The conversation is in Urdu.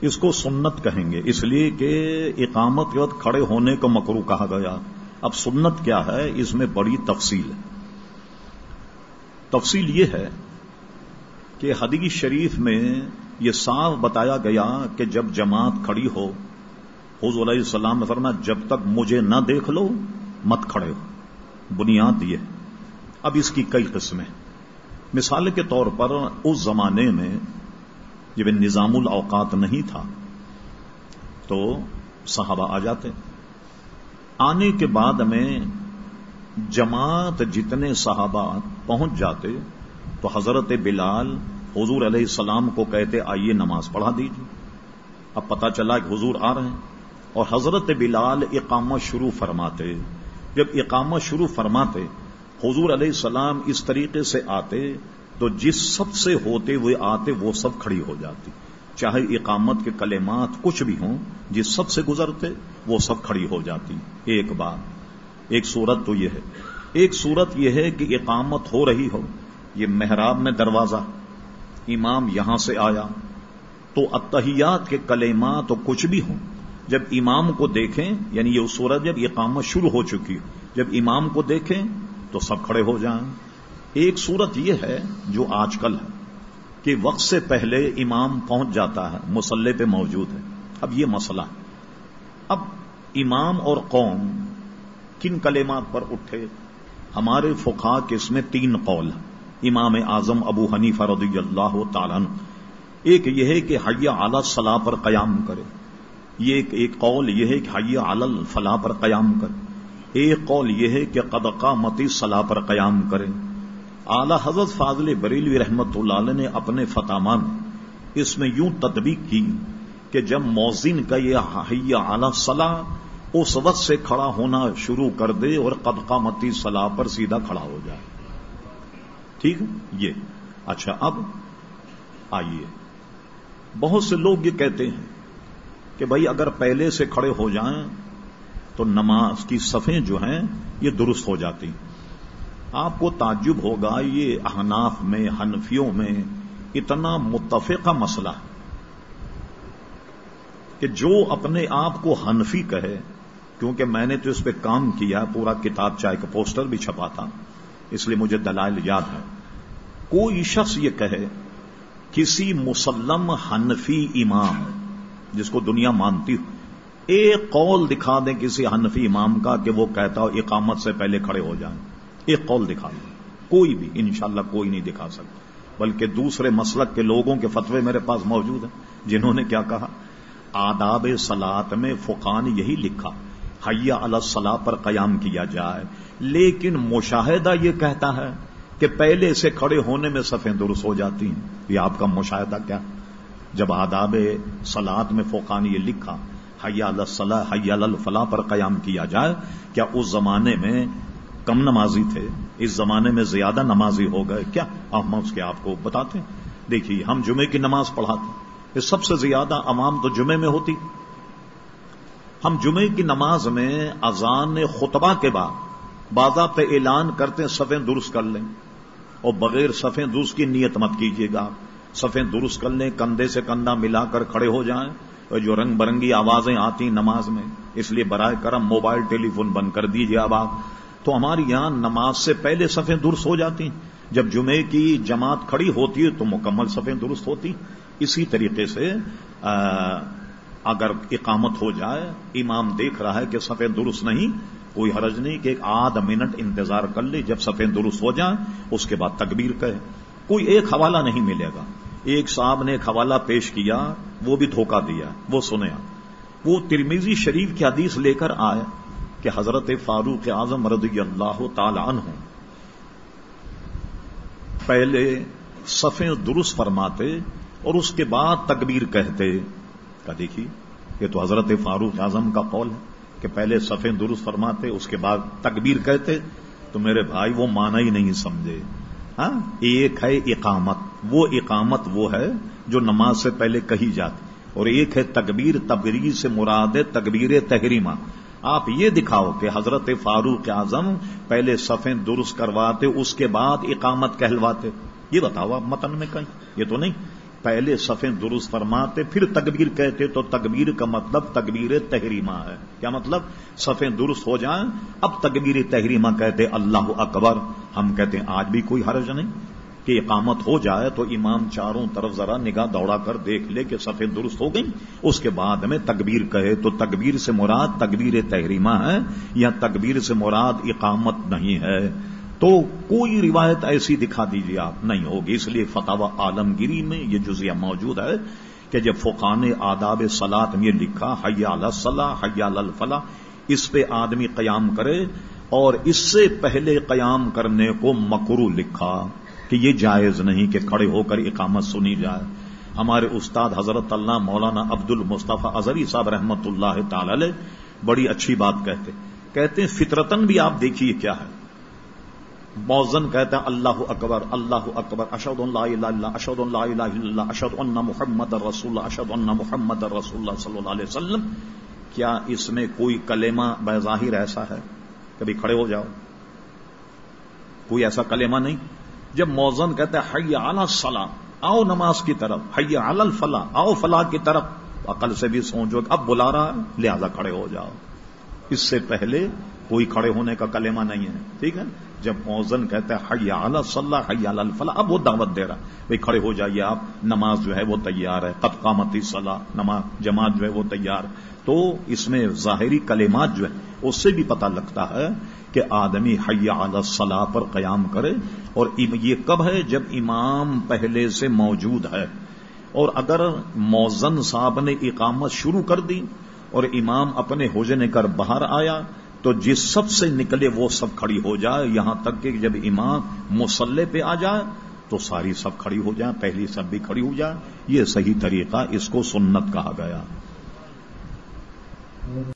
اس کو سنت کہیں گے۔ اس لیے کہ اقامت کے وقت کھڑے ہونے کو مکرو کہا گیا۔ اب سنت کیا ہے؟ اس میں بڑی تفصیل ہے۔ تفصیل یہ ہے کہ حدیث شریف میں یہ صاف بتایا گیا کہ جب جماعت کھڑی ہو، حضور علیہ السلام نے فرمایا، جب تک مجھے نہ دیکھ لو، مت کھڑے ہو۔ بنیاد یہ اب اس کی کئی قسمیں۔ مثال کے طور پر، اس زمانے میں جب نظام الاوقات نہیں تھا تو صحابہ آ جاتے۔ آنے کے بعد میں جماعت جتنے صحابہ پہنچ جاتے تو حضرت بلال حضور علیہ السلام کو کہتے، آئیے نماز پڑھا دیجیے اب پتا چلا کہ حضور آ رہے ہیں۔ اور حضرت بلال اقامت شروع فرماتے۔ جب اقامت شروع فرماتے، حضور علیہ السلام اس طریقے سے آتے تو جس سب سے ہوتے ہوئے آتے وہ سب کھڑی ہو جاتی۔ چاہے اقامت کے کلمات کچھ بھی ہوں، جس سب سے گزرتے وہ سب کھڑی ہو جاتی۔ ایک بات، ایک صورت تو یہ ہے۔ ایک صورت یہ ہے کہ اقامت ہو رہی ہو۔ یہ محراب میں دروازہ، امام یہاں سے آیا۔ تو اتحیات کے کلمات کچھ بھی ہوں۔ جب امام کو دیکھیں یعنی یہ صورت جب اقامت شروع ہو چکی ہو، جب امام کو دیکھیں تو سب کھڑے ہو جائیں۔ ایک صورت یہ ہے جو آج کل ہے کہ وقت سے پہلے امام پہنچ جاتا ہے مسلح پہ موجود ہے۔ اب یہ مسئلہ۔ اب امام اور قوم کن کلمات پر اٹھے؟ ہمارے فقہ کے اس میں تین قول امام اعظم ابو حنیفہ رضی اللہ تعالیٰ ایک یہ ہے کہ حیا اعلی صلاح پر قیام کرے۔ یہ ایک ایک قول یہ ہے کہ حیا اعلی فلاح پر قیام کرے۔ ایک قول یہ ہے کہ قدقہ متی صلاح پر قیام کرے۔ اعلی حضرت فاضل بریلوی رحمت اللہ علیہ نے اپنے فتامان اس میں یوں تدبیق کی کہ جب موزن کا یہ حیا اعلی صلاح اس وقت سے کھڑا ہونا شروع کر دے اور قدقہ متی صلاح پر سیدھا کھڑا ہو جائے۔ ٹھیک یہ۔ اچھا اب آئیے۔ بہت سے لوگ یہ کہتے ہیں کہ بھائی اگر پہلے سے کھڑے ہو جائیں تو نماز کی صفیں جو ہیں یہ درست ہو جاتی ہیں۔ آپ کو تعجب ہوگا یہ احناف میں، حنفیوں میں اتنا متفقہ مسئلہ ہے کہ جو اپنے آپ کو حنفی کہے، کیونکہ میں نے تو اس پہ کام کیا، پورا کتاب چائے کا پوسٹر بھی چھپا تھا اس لیے مجھے دلائل یاد ہے کوئی شخص یہ کہے، کسی مسلم حنفی امام، جس کو دنیا مانتی ہو، ایک قول دکھا دیں کسی حنفی امام کا کہ وہ کہتا ہو اقامت سے پہلے کھڑے ہو جائیں۔ ایک قول دکھا دیں کوئی بھی، انشاءاللہ کوئی نہیں دکھا سکتا۔ بلکہ دوسرے مسلک کے لوگوں کے فتوے میرے پاس موجود ہیں، جنہوں نے کیا کہا؟ آداب سلاد میں فقان یہی لکھا، حیا الصلاح پر قیام کیا جائے۔ لیکن مشاہدہ یہ کہتا ہے کہ پہلے سے کھڑے ہونے میں صفیں درست ہو جاتی ہیں۔ یہ آپ کا مشاہدہ کیا؟ جب آداب سلاد میں فوقان یہ لکھا، حیا الصلاح حیا الفلاح پر قیام کیا جائے، کیا اس زمانے میں کم نمازی تھے، اس زمانے میں زیادہ نمازی ہو گئے۔ کیا ہم اس کے آپ کو بتاتے ہیں؟ دیکھیے، ہم جمعے کی نماز پڑھاتے یہ سب سے زیادہ عوام تو جمعے میں ہوتی۔ ہم جمعے کی نماز میں اذان خطبہ کے بعد باضابطہ اعلان کرتے ہیں سفیں درست کر لیں۔ اور بغیر سفیں درست کی نیت مت کیجیے گا۔ سفیں درست کر لیں، کندھے سے کندھا ملا کر کھڑے ہو جائیں۔ اور جو رنگ برنگی آوازیں آتی نماز میں، اس لیے برائے کرم موبائل ٹیلی فون بند کر دیجیے اب آپ۔ تو ہماری یہاں نماز سے پہلے صفیں درست ہو جاتی ہیں۔ جب جمعے کی جماعت کھڑی ہوتی ہے تو مکمل صفیں درست ہوتی اسی طریقے سے اگر اقامت ہو جائے، امام دیکھ رہا ہے کہ صفیں درست نہیں، کوئی حرج نہیں کہ ایک آدھ منٹ انتظار کر لے، جب صفیں درست ہو جائیں، اس کے بعد تکبیر کہے کوئی ایک حوالہ نہیں ملے گا۔ ایک صاحب نے ایک حوالہ پیش کیا، وہ بھی دھوکہ دیا، وہ سنیا۔ وہ ترمیزی شریف کی حدیث لے کر آئے کہ حضرت فاروق اعظم رضی اللہ تعالی عنہ پہلے صفیں درست فرماتے اور اس کے بعد تکبیر کہتے۔ کا دیکھیے یہ تو حضرت فاروق اعظم کا قول ہے کہ پہلے صفیں درست فرماتے، اس کے بعد تکبیر کہتے۔ تو میرے بھائی وہ مانا ہی نہیں سمجھے۔ ہاں؟ ایک ہے اقامت، وہ اقامت وہ ہے جو نماز سے پہلے کہی جاتی۔ اور ایک ہے تکبیر تبری سے مراد تکبیر تحریمہ۔ آپ یہ دکھاؤ کہ حضرت فاروق اعظم پہلے صفیں درست کرواتے، اس کے بعد اقامت کہلواتے۔ یہ بتاؤ آپ متن میں کہیں۔ یہ تو نہیں۔ پہلے صفیں درست فرماتے، پھر تکبیر کہتے، تو تکبیر کا مطلب تکبیر تحریمہ ہے۔ کیا مطلب؟ صفیں درست ہو جائیں، اب تکبیر تحریمہ کہتے اللہ اکبر۔ ہم کہتے ہیں آج بھی کوئی حرج نہیں۔ کہ اقامت ہو جائے تو امام چاروں طرف ذرا نگاہ دوڑا کر دیکھ لے کہ صفیں درست ہو گئی۔ اس کے بعد میں تکبیر کہے تو تکبیر سے مراد تکبیر تحریمہ ہے یا تکبیر سے مراد اقامت نہیں ہے۔ تو کوئی روایت ایسی دکھا دیجیے آپ، نہیں ہوگی۔ اس لیے فتح عالمگیری میں یہ جزیہ موجود ہے کہ جب فقان آداب سلاد میں لکھا حیا الصلاح حیا الفلاح، اس پہ آدمی قیام کرے اور اس سے پہلے قیام کرنے کو مکرو لکھا۔ کہ یہ جائز نہیں کہ کھڑے ہو کر اقامت سنی جائے۔ ہمارے استاد حضرت اللہ مولانا عبد المصطفیٰ اظہری صاحب رحمت اللہ تعالی بڑی اچھی بات کہتے کہتے ہیں فطرتن بھی آپ دیکھیے کیا ہے۔ موزن کہتا ہے اللہ اکبر اللہ اکبر اشد اللہ اللہ اشد اللہ اللہ اشد اللہ محمد رسول اشد اللہ محمد رسول اللہ صلی اللہ علیہ وسلم۔ کیا اس میں کوئی کلیمہ بظاہر ایسا ہے؟ کبھی کھڑے ہو جاؤ۔ کوئی ایسا کلیمہ نہیں؟ جب موزن کہتا ہے، حی اعلی سلام آؤ نماز کی طرف، حی اعلی الفلاح، آؤ فلاح کی طرف۔ عقل سے بھی سوچو اب بلا رہا ہے، لہذا کھڑے ہو جاؤ۔ اس سے پہلے کوئی کھڑے ہونے کا کلمہ نہیں ہے، ٹھیک ہے؟ جب موزن کہتا ہے حیا صلاح حیا الفلاح، اب وہ دعوت دے رہا بھائی کھڑے ہو جائیے آپ، نماز جو ہے وہ تیار ہے۔ قد قامتی صلاح، نماز، جماعت جو ہے وہ تیار۔ تو اس میں ظاہری کلمات جو ہے اس سے بھی پتا لگتا ہے کہ آدمی حیا صلاح پر قیام کرے اور یہ کب ہے؟ جب امام پہلے سے موجود ہے۔ اور اگر موزن صاحب نے اقامت شروع کر دی اور امام اپنے ہوجنے کر باہر آیا تو جس سب سے نکلے وہ سب کھڑی ہو جائے۔ یہاں تک کہ جب امام مسلح پہ آ جائے تو ساری سب کھڑی ہو جائے، پہلی سب بھی کھڑی ہو جائے۔ یہ صحیح طریقہ اس کو سنت کہا گیا۔